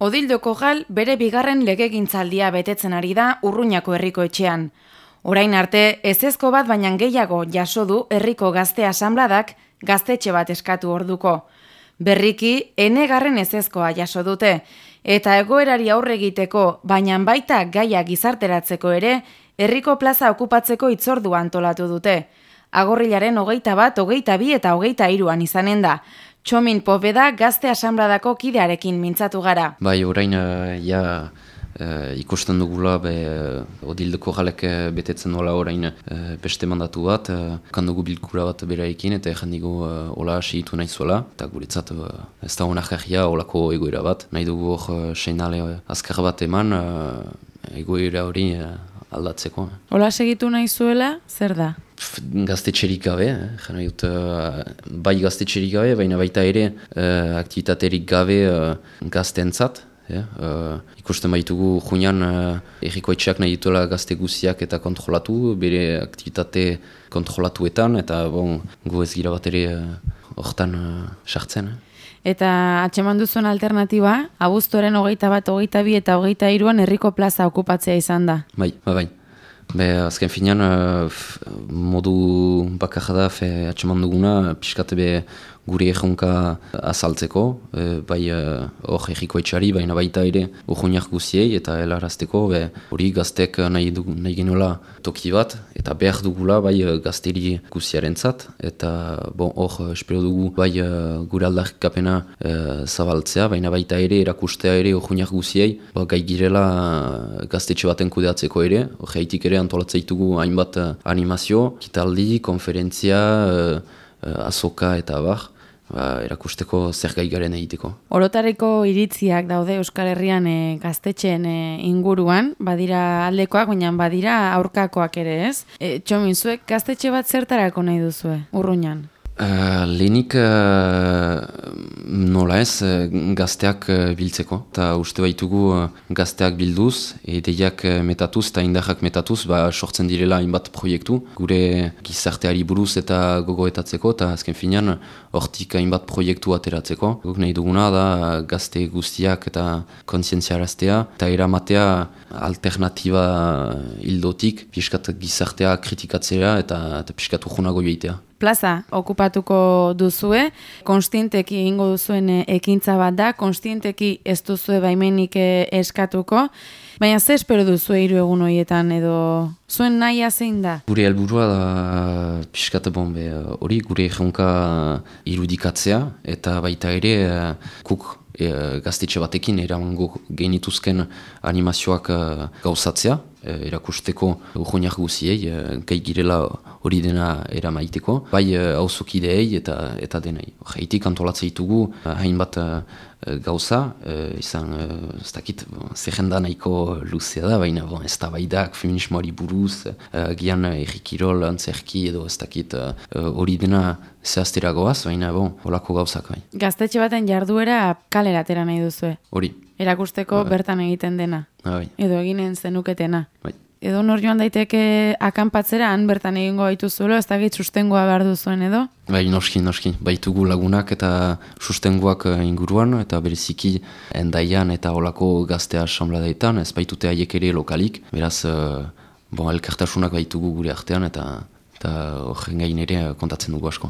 Odildoko gal bere bigarren legegintzaldia betetzen ari da urruñako herriko etxean. Orain arte, ezezko bat baina gehiago jaso du herriko gazte asambladak gaztetxe bat eskatu orduko. Berriki, enegarren ezezkoa jaso dute, eta egoerari aurre egiteko, baina baita gaia gizarteratzeko ere, herriko plaza okupatzeko itzordu antolatu dute. Agorrilaren hogeita bat, hogeita bi eta hogeita iruan izanen da. Txomin pobeda gazte asambladako kidearekin mintzatu gara. Bai, orain, uh, ja, uh, ikusten dugula, be, uh, odildeko jalek betetzen nola orain uh, beste mandatu bat, uh, kandugu bilkura bat beraekin, eta egin digu uh, ola segitu nahi zuela, eta guretzat uh, ez da honak egia olako egoera bat. Nahi dugu hor uh, seinale uh, azkar bat eman, uh, egoera hori uh, aldatzeko. Ola segitu nahi zuela, zer da? Gaztetxerik gabe, eh? dut, uh, bai gaztetxerik gabe, baina baita ere uh, aktivitaterik gabe uh, gaztentzat. Yeah? Uh, ikusten baitugu junean uh, erriko etxeak nahi dituela gazte guziak eta kontrolatu, bere aktivitate kontrolatuetan, eta bon, gu ez gira bat ere horretan uh, sartzen. Eta atxeman duzuen alternatiba, abuztoren hogeita bat, hogeita bi eta hogeita iruan herriko plaza okupatzea izan da. Bai, bai, bai. Be, azken finean, uh, modu bakarra da, fe atxeman duguna, piskate be gure egonka azaltzeko, e, bai hor uh, egiko etxari, baina baita ere urguniak guziei eta helarazteko, hori gaztek nahi, du, nahi genola toki bat, eta behar dugula bai gazteri guziaren zat, eta bon, hor espero dugu bai gure aldarkapena uh, zabaltzea, baina baita ere erakustea ere urguniak guziei, ba, gai girela gaztetxe baten kudeatzeko ere, hor ere antolatzeitugu hainbat uh, animazio, kitaldi, konferentzia, uh, azoka eta bar, ba, erakusteko zer gai garen egiteko. Orotareko iritziak daude Euskal Herrian e, gaztetxeen inguruan, badira aldekoak, baina badira aurkakoak ere ez. E, txomin, zuek gaztetxe bat zertarako nahi duzue, urruñan? Uh, Lehenik uh, nola ez uh, gazteak biltzeko. Eta uste baitugu gazteak bilduz, edeiak uh, metatuz eta indarrak metatuz, ba, sortzen direla hainbat proiektu. Gure gizarteari buruz eta gogoetatzeko, eta azken finean hortik hainbat proiektu ateratzeko. Guk nahi duguna da gazte guztiak eta kontzientziaraztea, eta eramatea alternatiba hildotik, piskat gizartea kritikatzea eta, eta piskat urgunago joitea plaza okupatuko duzue, konstienteki ingo duzuen eh, ekintza bat da, konstienteki ez duzue baimenik eh, eskatuko, baina ze espero duzue hiru egun horietan edo zuen nahi zein da? Gure helburua da piskata bombe hori, gure egunka irudikatzea eta baita ere kuk e, gaztetxe batekin eramango genituzken animazioak gauzatzea, erakusteko urgoniak guziei, e, gai girela hori dena eramaiteko, bai hauzukideei eta eta denei. Haitik antolatzea ditugu hainbat gauza, izan ez dakit zerrenda nahiko luzea da, baina bon, ez da baidak feminismoari buruz, gian errikirol antzerki edo ez dakit hori dena zehaztera goaz, baina bon, holako gauzak bai. Gaztetxe baten jarduera kaleratera nahi duzue? Hori. Erakusteko bai. bertan egiten dena? Bai. Edo eginen zenuketena? Bai edo nor joan daiteke akanpatzera han bertan egingo baitu zuelo, ez dakit sustengoa behar duzuen edo? Bai, noski, noski. Baitugu lagunak eta sustengoak eh, inguruan, eta bereziki endaian eta olako gaztea asambladaetan, ez baitute haiek ere lokalik, beraz, uh, bon, elkartasunak baitugu gure artean, eta eta horren gain ere kontatzen dugu asko.